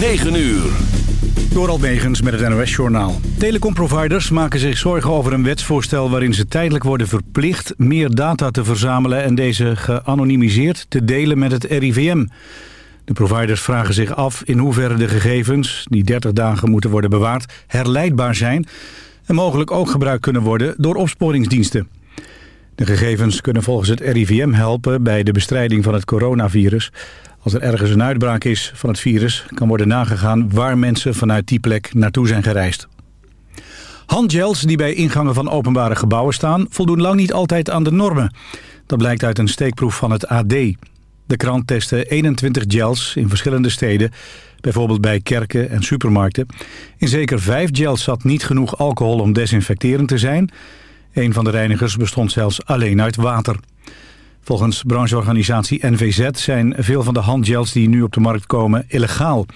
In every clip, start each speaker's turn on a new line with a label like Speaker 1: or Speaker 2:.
Speaker 1: 9 uur.
Speaker 2: Door Almegens met het NOS-journaal. Telecomproviders maken zich zorgen over een wetsvoorstel... waarin ze tijdelijk worden verplicht meer data te verzamelen... en deze geanonimiseerd te delen met het RIVM. De providers vragen zich af in hoeverre de gegevens... die 30 dagen moeten worden bewaard, herleidbaar zijn... en mogelijk ook gebruikt kunnen worden door opsporingsdiensten. De gegevens kunnen volgens het RIVM helpen bij de bestrijding van het coronavirus... Als er ergens een uitbraak is van het virus... kan worden nagegaan waar mensen vanuit die plek naartoe zijn gereisd. Handgels die bij ingangen van openbare gebouwen staan... voldoen lang niet altijd aan de normen. Dat blijkt uit een steekproef van het AD. De krant testte 21 gels in verschillende steden... bijvoorbeeld bij kerken en supermarkten. In zeker vijf gels zat niet genoeg alcohol om desinfecterend te zijn. Een van de reinigers bestond zelfs alleen uit water. Volgens brancheorganisatie NVZ zijn veel van de handgels die nu op de markt komen illegaal.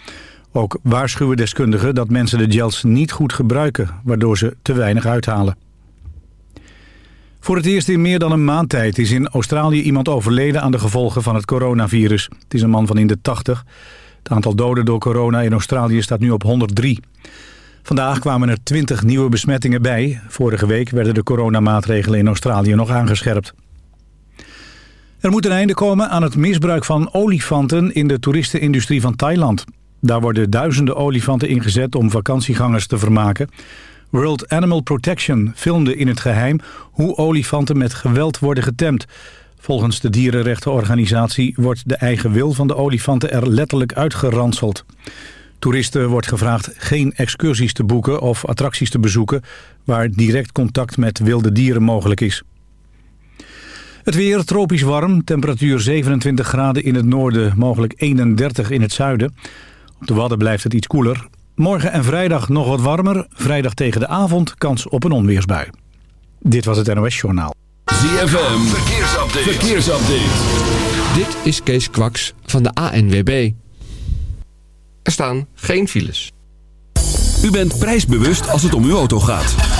Speaker 2: Ook waarschuwen deskundigen dat mensen de gels niet goed gebruiken, waardoor ze te weinig uithalen. Voor het eerst in meer dan een maand tijd is in Australië iemand overleden aan de gevolgen van het coronavirus. Het is een man van in de 80. Het aantal doden door corona in Australië staat nu op 103. Vandaag kwamen er 20 nieuwe besmettingen bij. Vorige week werden de coronamaatregelen in Australië nog aangescherpt. Er moet een einde komen aan het misbruik van olifanten in de toeristenindustrie van Thailand. Daar worden duizenden olifanten ingezet om vakantiegangers te vermaken. World Animal Protection filmde in het geheim hoe olifanten met geweld worden getemd. Volgens de dierenrechtenorganisatie wordt de eigen wil van de olifanten er letterlijk uitgeranseld. Toeristen wordt gevraagd geen excursies te boeken of attracties te bezoeken... waar direct contact met wilde dieren mogelijk is. Het weer tropisch warm, temperatuur 27 graden in het noorden, mogelijk 31 in het zuiden. Op de Wadden blijft het iets koeler. Morgen en vrijdag nog wat warmer, vrijdag tegen de avond kans op een onweersbui. Dit was het NOS Journaal.
Speaker 1: ZFM, verkeersupdate. verkeersupdate.
Speaker 3: Dit is Kees Kwaks van de ANWB. Er staan geen files.
Speaker 1: U bent prijsbewust als het om uw auto gaat.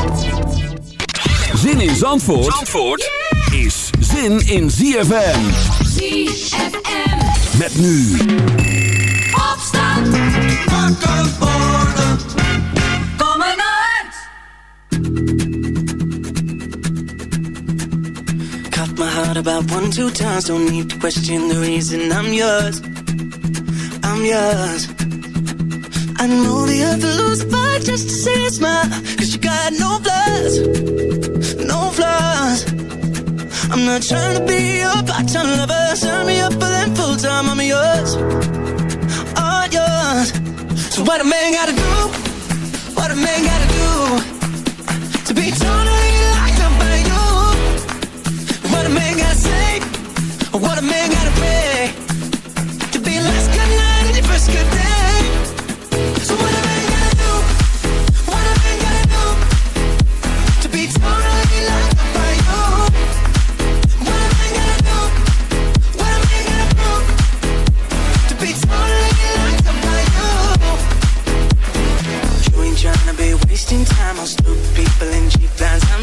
Speaker 1: Zin in Zandvoort, Zandvoort is zin in ZFM.
Speaker 4: ZFM.
Speaker 1: Met nu.
Speaker 4: Opstand. Wakker worden. Kom uit.
Speaker 5: Cut my heart about one, two times. Don't need to question the reason I'm yours. I'm yours. I know the earth lose fight just to see a smile. Cause you got no flaws. I'm not trying to be your part-time lover. Sign me up for them full-time. I'm yours. All yours. So what a man gotta do? What a man gotta do? To be totally locked up by you. What a man gotta say? What a man gotta pray?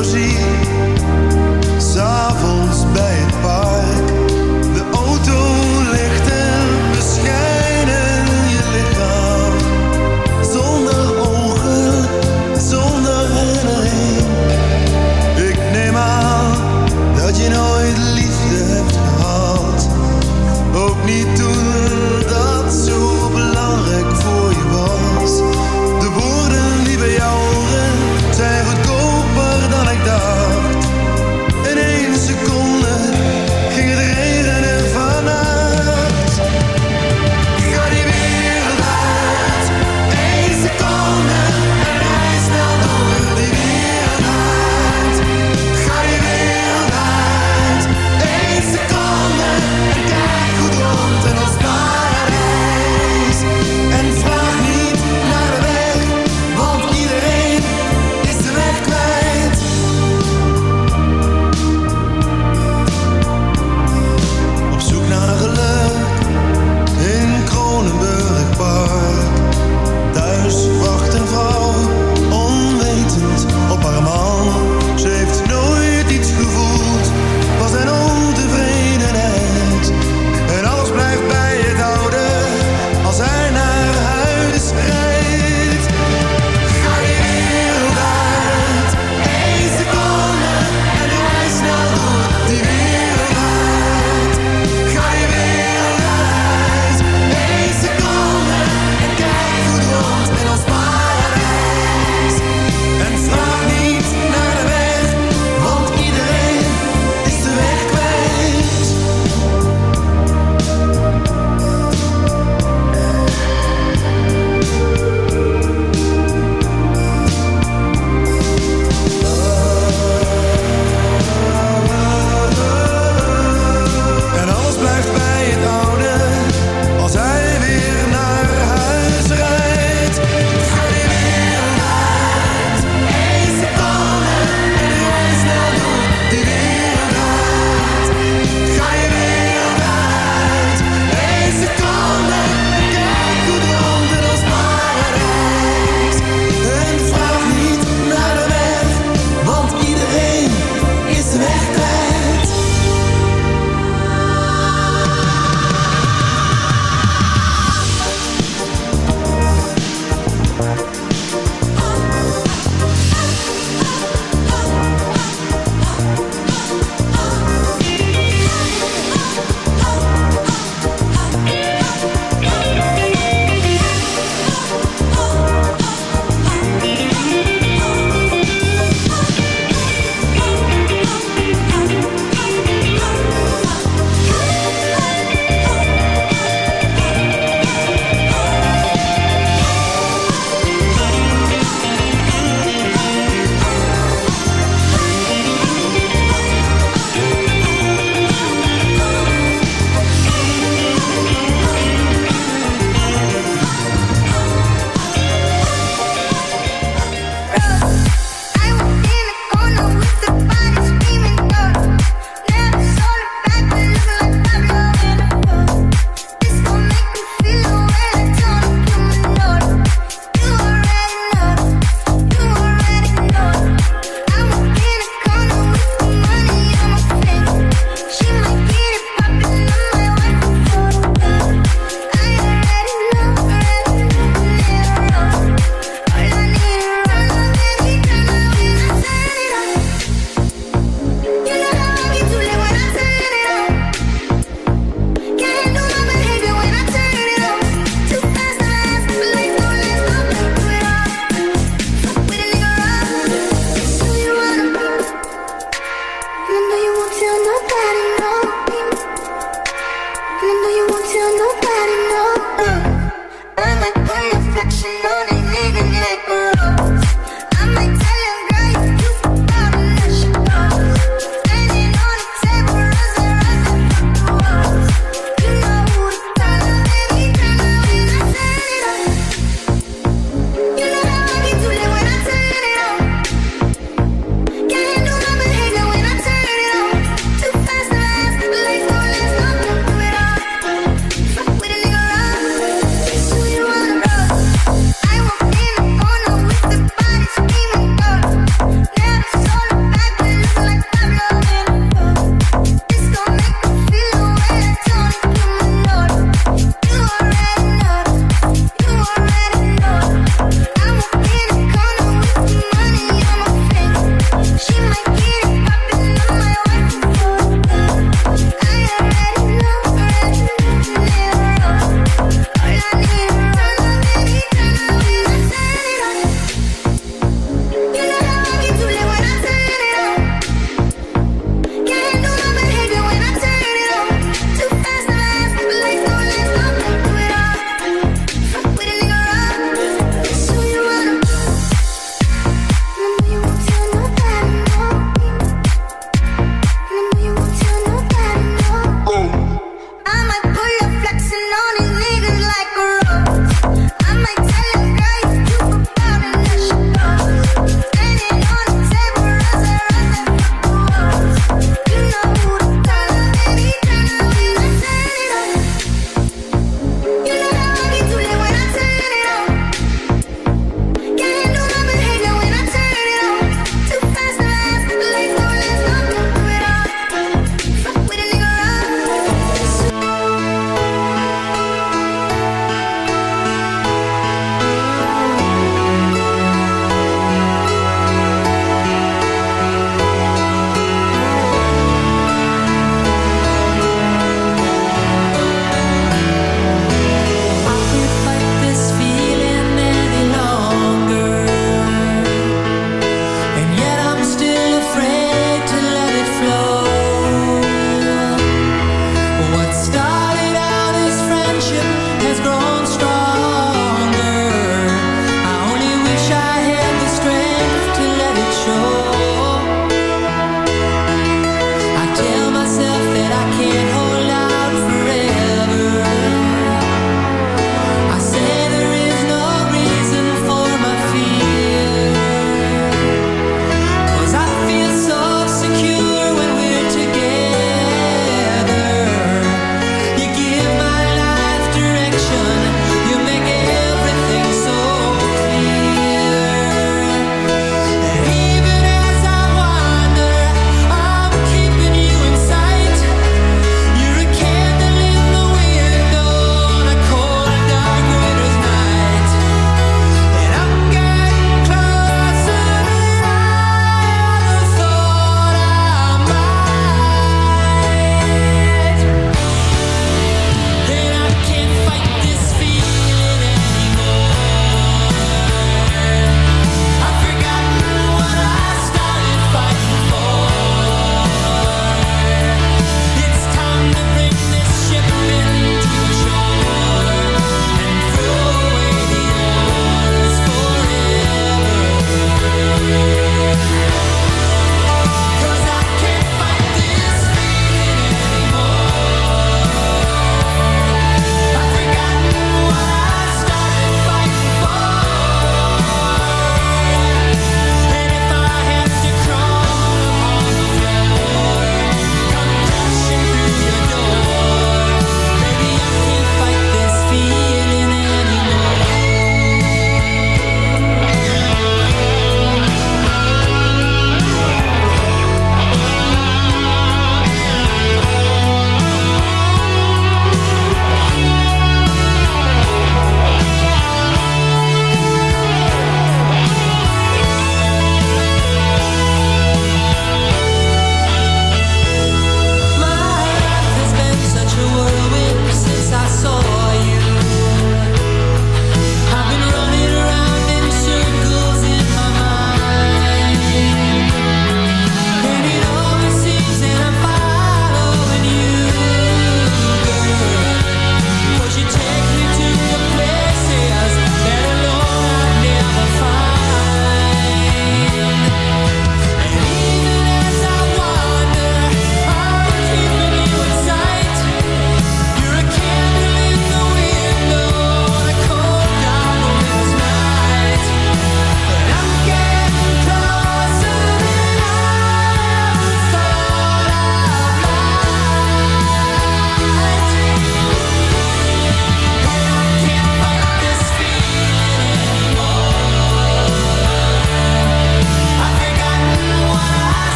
Speaker 4: los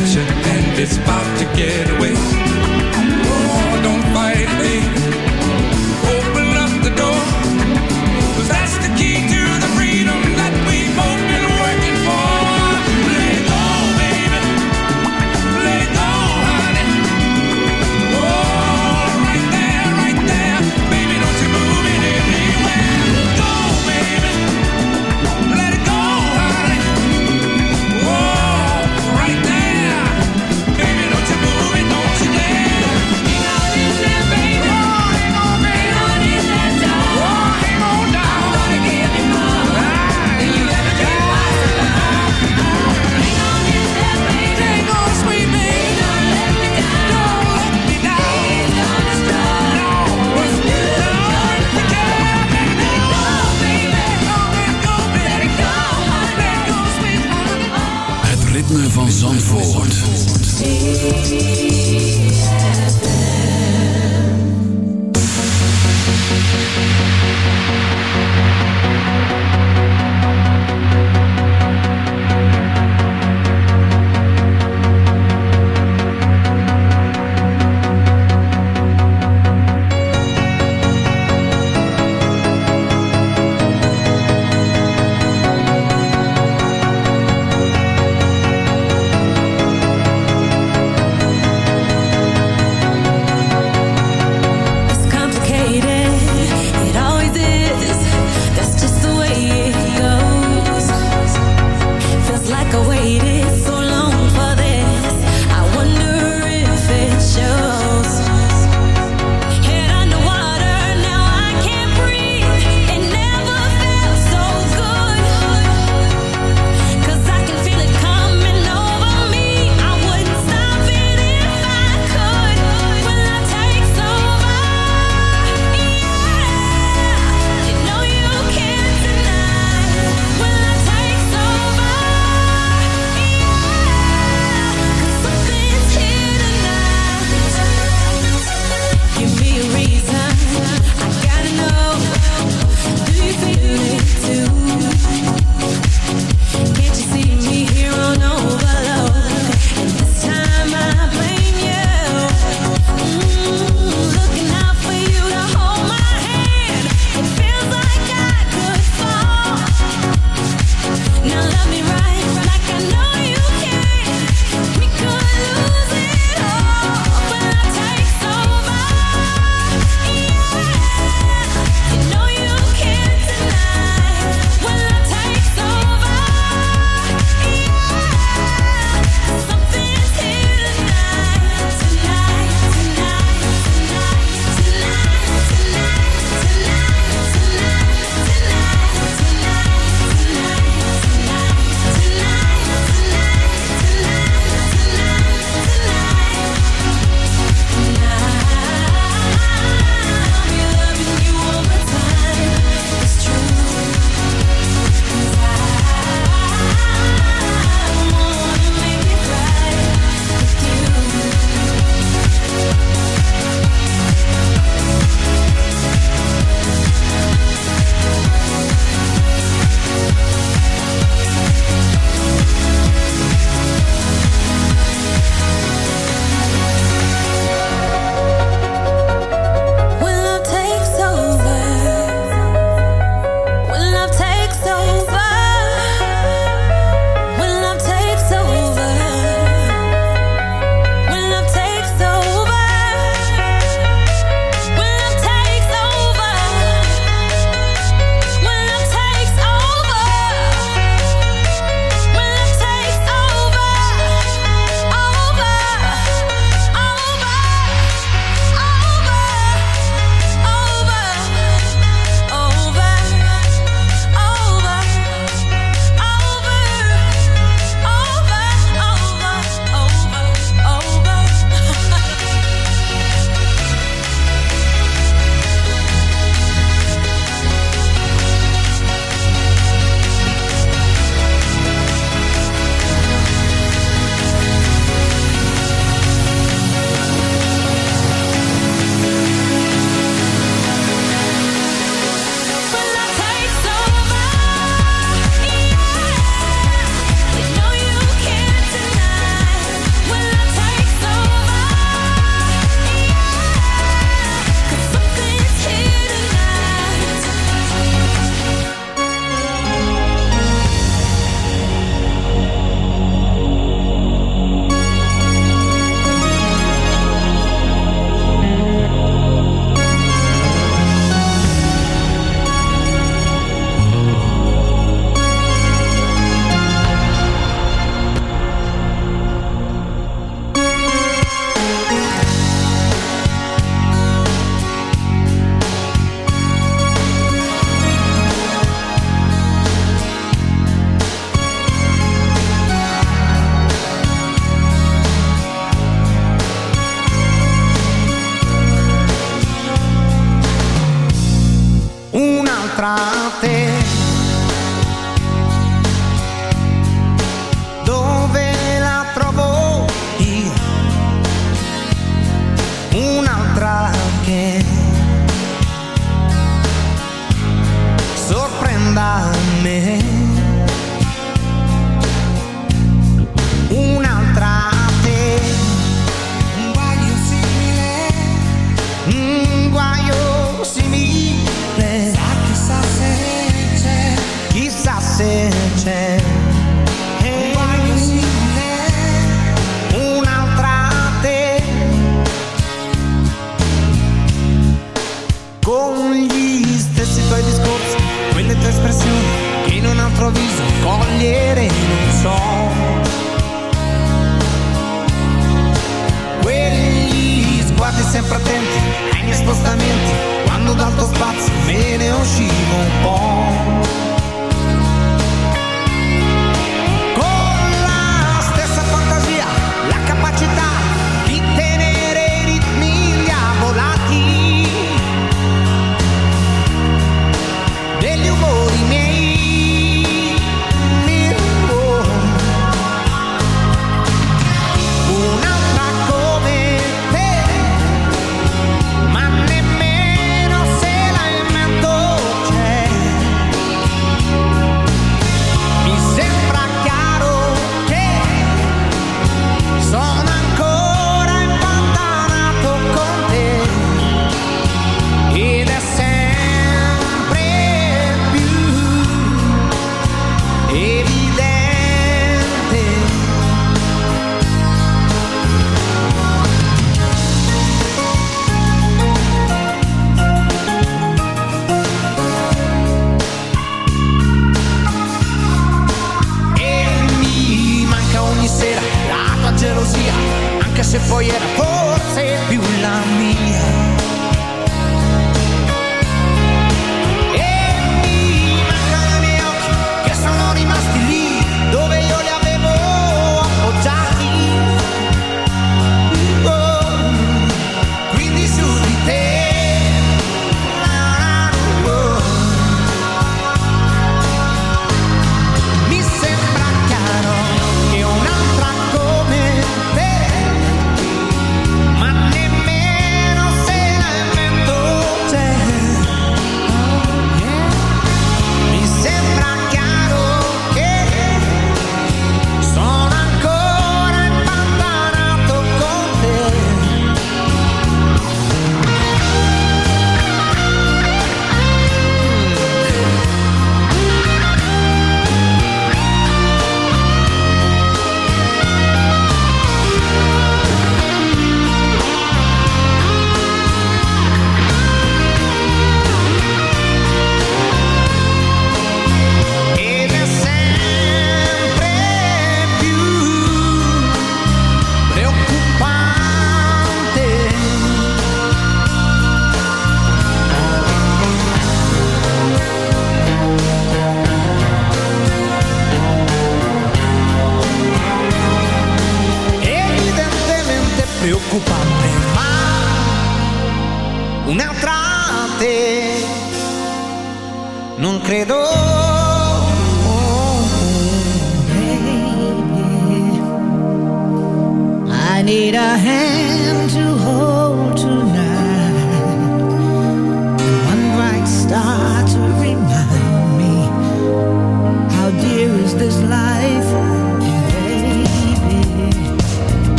Speaker 6: You and it's about to get away.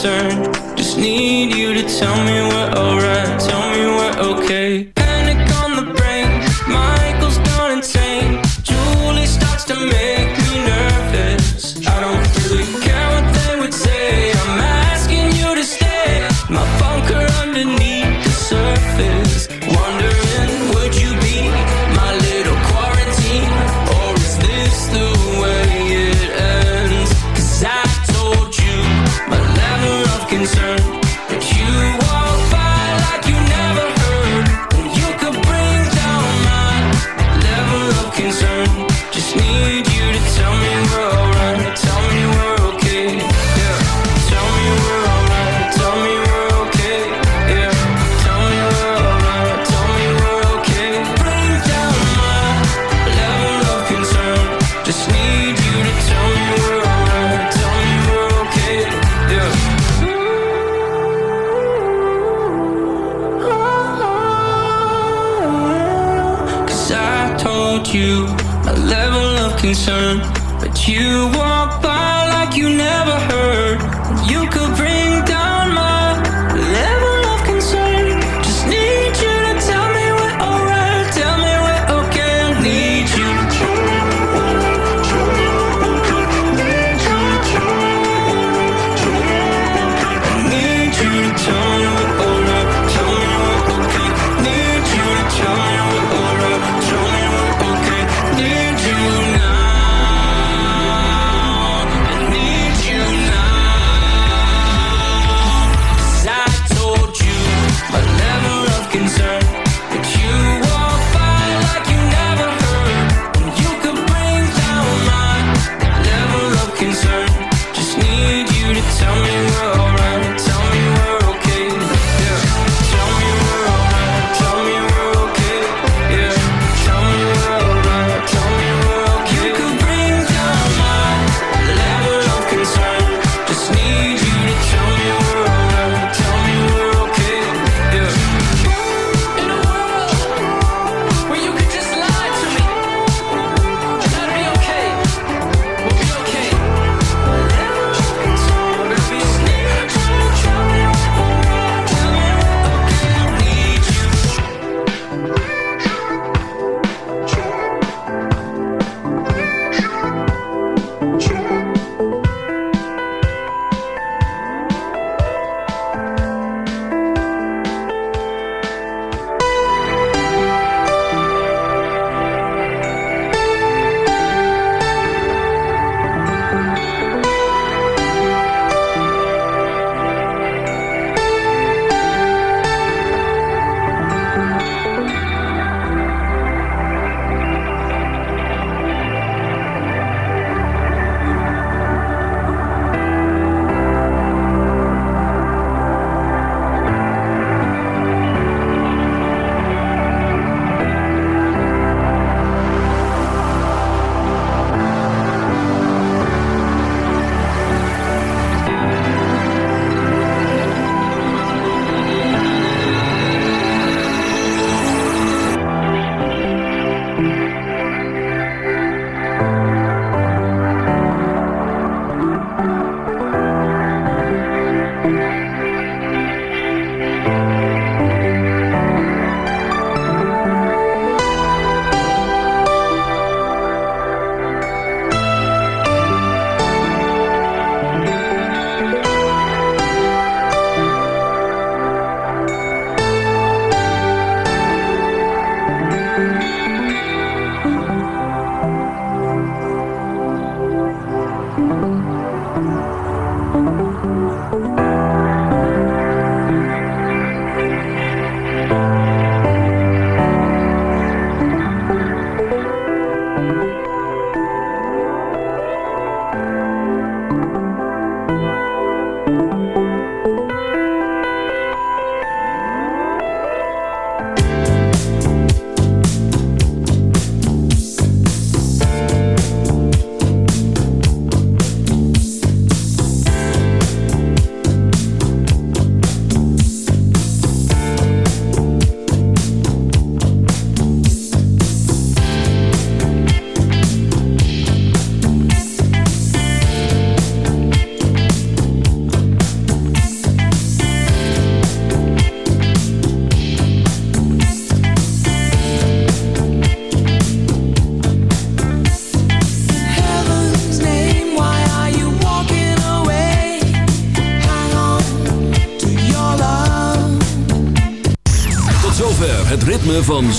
Speaker 7: concerned. Just need you to tell me we're alright, tell me we're okay. concern.